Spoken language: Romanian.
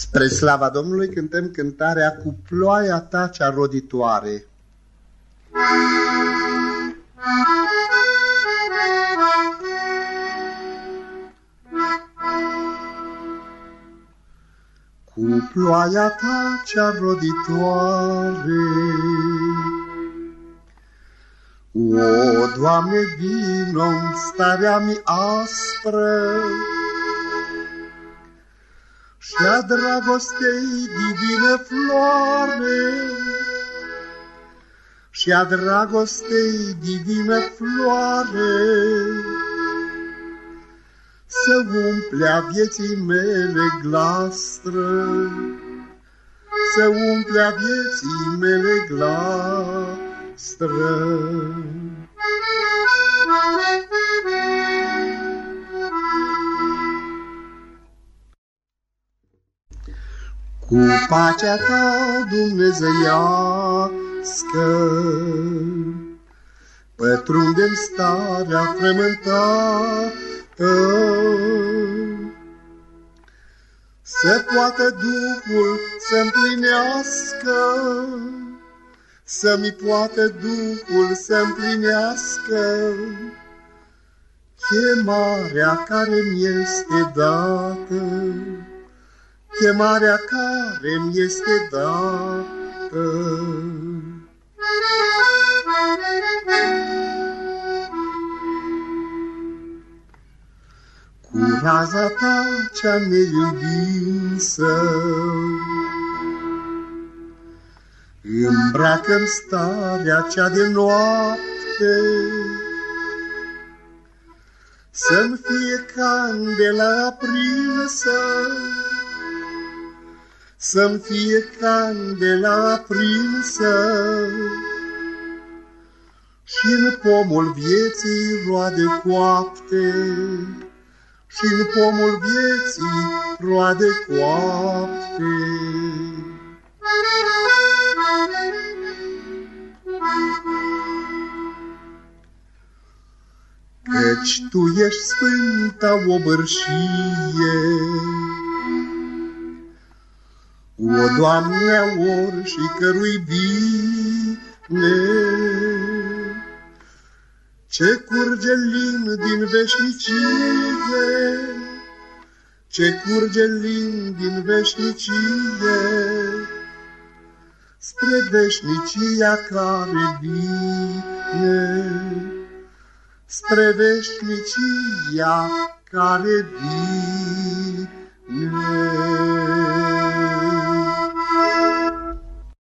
Spre slava Domnului cântăm cântarea cu ploaia ta cea roditoare. Cu ploaia ta cea roditoare, O, Doamne, vino-n starea mi aspră, și-a dragostei divină floare, Și-a dragostei divină floare, Să umplea vieții mele glastră, Să umplea vieții mele glastră. Cu pacea ta dumnezeiască, Pătrundem starea frământată, Să poată Duhul să împlinească, Să-mi poată Duhul să împlinească, Chemarea care mi este dată chemarea care mi este dată. Cu raza ta cea neiubinsă, Îmbracă-mi starea cea de noapte, Să-mi fie candela aprinsă, să-mi fie candela aprinsă și în pomul vieții roade coapte, și în pomul vieții roade coapte. Căci Tu ești sfânta obărșie, o, Doamne, a ori și cărui bine, Ce curge lin din veșnicie, Ce curge lin din veșnicie, Spre veșnicia care vine, Spre veșnicia care vine.